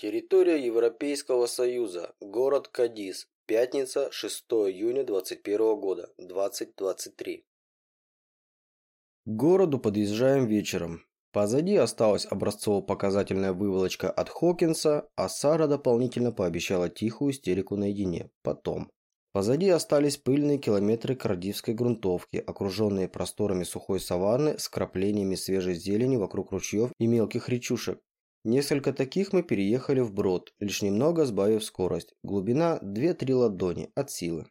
Территория Европейского Союза. Город Кадис. Пятница, 6 июня 21 года, 2023. К городу подъезжаем вечером. Позади осталась образцово-показательная выволочка от Хокинса, а Сара дополнительно пообещала тихую истерику наедине. Потом. Позади остались пыльные километры кардивской грунтовки, окруженные просторами сухой саванны с краплениями свежей зелени вокруг ручьев и мелких речушек. Несколько таких мы переехали в брод, лишь немного сбавив скорость. Глубина 2-3 ладони от силы.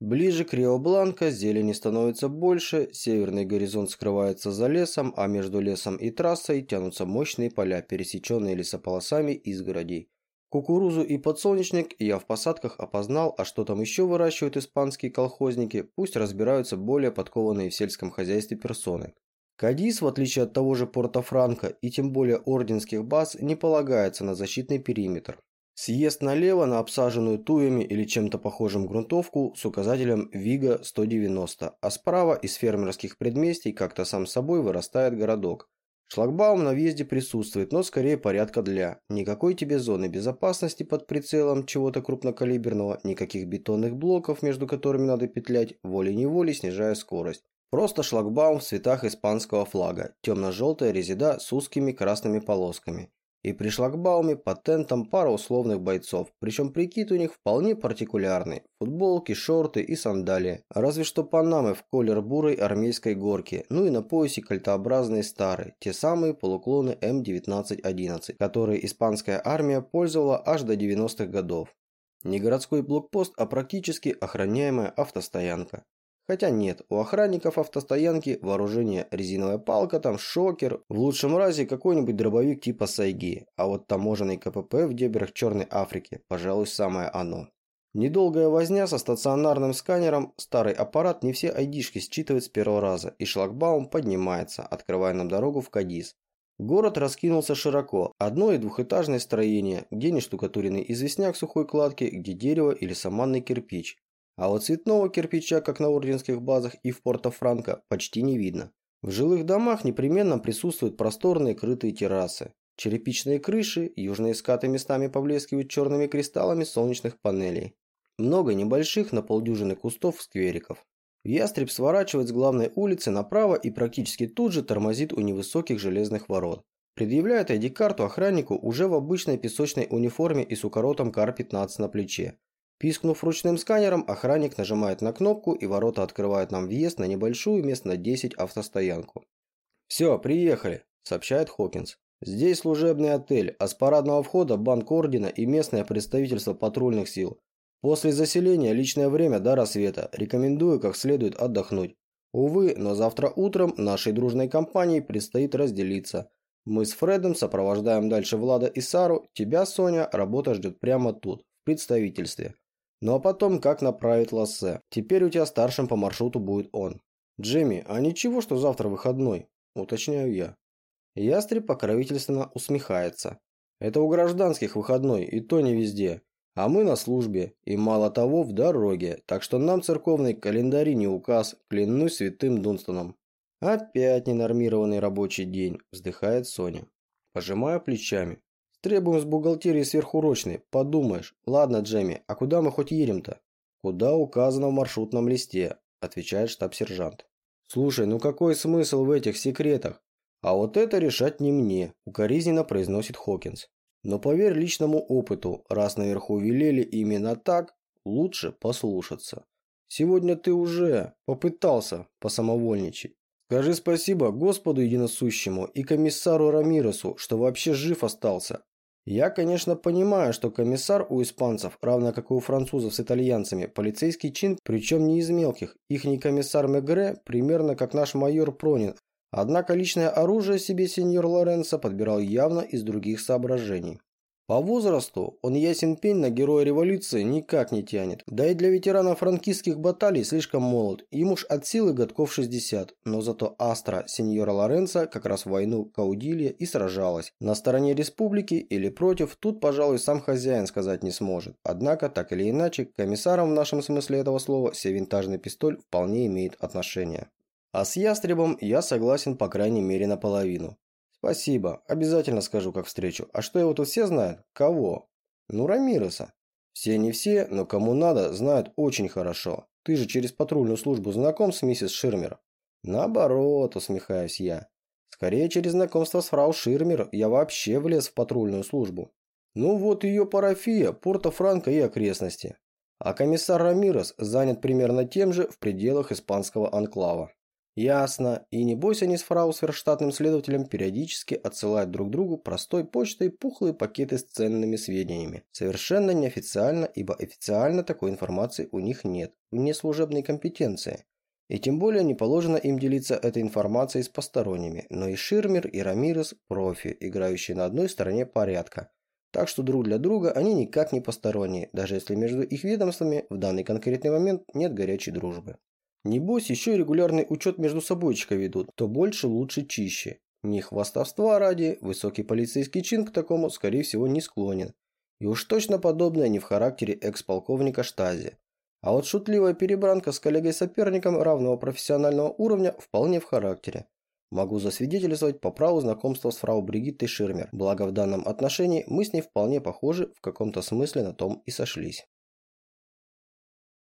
Ближе к Рио-Бланко зелени становится больше, северный горизонт скрывается за лесом, а между лесом и трассой тянутся мощные поля, пересеченные лесополосами изгородей. Кукурузу и подсолнечник я в посадках опознал, а что там еще выращивают испанские колхозники, пусть разбираются более подкованные в сельском хозяйстве персоны. Кадис, в отличие от того же Порто-Франко и тем более орденских баз, не полагается на защитный периметр. Съезд налево на обсаженную туями или чем-то похожим грунтовку с указателем Вига 190, а справа из фермерских предместий как-то сам собой вырастает городок. Шлагбаум на въезде присутствует, но скорее порядка для. Никакой тебе зоны безопасности под прицелом чего-то крупнокалиберного, никаких бетонных блоков, между которыми надо петлять, волей-неволей снижая скорость. Просто шлагбаум в цветах испанского флага, темно-желтая резида с узкими красными полосками. И при шлагбауме под тентом пара условных бойцов, причем прикид у них вполне партикулярный. Футболки, шорты и сандалии. Разве что панамы в колер бурой армейской горки, ну и на поясе кольтообразные старые, те самые полуклоны М1911, которые испанская армия пользовала аж до 90-х годов. Не городской блокпост, а практически охраняемая автостоянка. Хотя нет, у охранников автостоянки вооружение резиновая палка, там шокер, в лучшем разе какой-нибудь дробовик типа Сайги, а вот таможенный КПП в дебрях Черной Африки, пожалуй, самое оно. Недолгая возня со стационарным сканером, старый аппарат не все айдишки считывает с первого раза, и шлагбаум поднимается, открывая нам дорогу в Кадис. Город раскинулся широко, одно- и двухэтажное строение, где не штукатуренный известняк сухой кладки, где дерево или саманный кирпич, а вот цветного кирпича, как на орденских базах и в Порто-Франко, почти не видно. В жилых домах непременно присутствуют просторные крытые террасы. Черепичные крыши, южные скаты местами поблескивают черными кристаллами солнечных панелей. Много небольших на полдюжины кустов-сквериков. Ястреб сворачивает с главной улицы направо и практически тут же тормозит у невысоких железных ворот. Предъявляет ID-карту охраннику уже в обычной песочной униформе и с укоротом КАР-15 на плече. Пискнув ручным сканером, охранник нажимает на кнопку и ворота открывают нам въезд на небольшую мест на 10 автостоянку. «Все, приехали», – сообщает Хокинс. «Здесь служебный отель, а с парадного входа банк ордена и местное представительство патрульных сил. После заселения личное время до рассвета. Рекомендую как следует отдохнуть. Увы, но завтра утром нашей дружной компании предстоит разделиться. Мы с Фредом сопровождаем дальше Влада и Сару. Тебя, Соня, работа ждет прямо тут, в представительстве. Ну а потом как направить Лассе. Теперь у тебя старшим по маршруту будет он. Джимми, а ничего, что завтра выходной? Уточняю я. Ястреб покровительственно усмехается. Это у гражданских выходной, и то не везде. А мы на службе, и мало того, в дороге, так что нам церковный календарь не указ, клянусь святым Дунстоном. Опять ненормированный рабочий день, вздыхает Соня. Пожимаю плечами. Требуем с бухгалтерии сверхурочный. Подумаешь. Ладно, Джемми, а куда мы хоть едем-то? Куда указано в маршрутном листе, отвечает штаб-сержант. Слушай, ну какой смысл в этих секретах? А вот это решать не мне, укоризненно произносит Хокинс. Но поверь личному опыту, раз наверху велели именно так, лучше послушаться. Сегодня ты уже попытался посамовольничать. Скажи спасибо Господу Единосущему и комиссару Рамиресу, что вообще жив остался. Я, конечно, понимаю, что комиссар у испанцев, равно как и у французов с итальянцами, полицейский чин, причем не из мелких. Ихний комиссар Мегре примерно как наш майор Пронин. Однако личное оружие себе сеньор Лоренцо подбирал явно из других соображений. По возрасту он ясен пень на героя революции никак не тянет. Да и для ветерана франкистских баталий слишком молод, ему ж от силы годков 60. Но зато Астра сеньора Лоренцо как раз в войну Каудилья и сражалась. На стороне республики или против, тут, пожалуй, сам хозяин сказать не сможет. Однако, так или иначе, к комиссарам в нашем смысле этого слова сей винтажный пистоль вполне имеет отношение. А с ястребом я согласен по крайней мере наполовину. Спасибо, обязательно скажу, как встречу. А что его тут все знают? Кого? Ну, Рамиреса. Все не все, но кому надо, знают очень хорошо. Ты же через патрульную службу знаком с миссис Ширмер? Наоборот, усмехаюсь я. Скорее, через знакомство с фрау Ширмер я вообще влез в патрульную службу. Ну вот ее парафия, Порто-Франко и окрестности. А комиссар Рамирес занят примерно тем же в пределах испанского анклава. Ясно. И небось они с фрау сверхштатным следователем периодически отсылают друг другу простой почтой пухлые пакеты с ценными сведениями. Совершенно неофициально, ибо официально такой информации у них нет, вне служебной компетенции. И тем более не положено им делиться этой информацией с посторонними, но и Ширмер, и Рамирес – профи, играющие на одной стороне порядка. Так что друг для друга они никак не посторонние, даже если между их ведомствами в данный конкретный момент нет горячей дружбы. Небось, еще и регулярный учет между собойчика ведут, то больше, лучше, чище. Не хвастовства ради, высокий полицейский чин к такому, скорее всего, не склонен. И уж точно подобное не в характере экс-полковника Штази. А вот шутливая перебранка с коллегой-соперником равного профессионального уровня вполне в характере. Могу засвидетельствовать по праву знакомства с фрау Бригиттой Ширмер, благо в данном отношении мы с ней вполне похожи, в каком-то смысле на том и сошлись.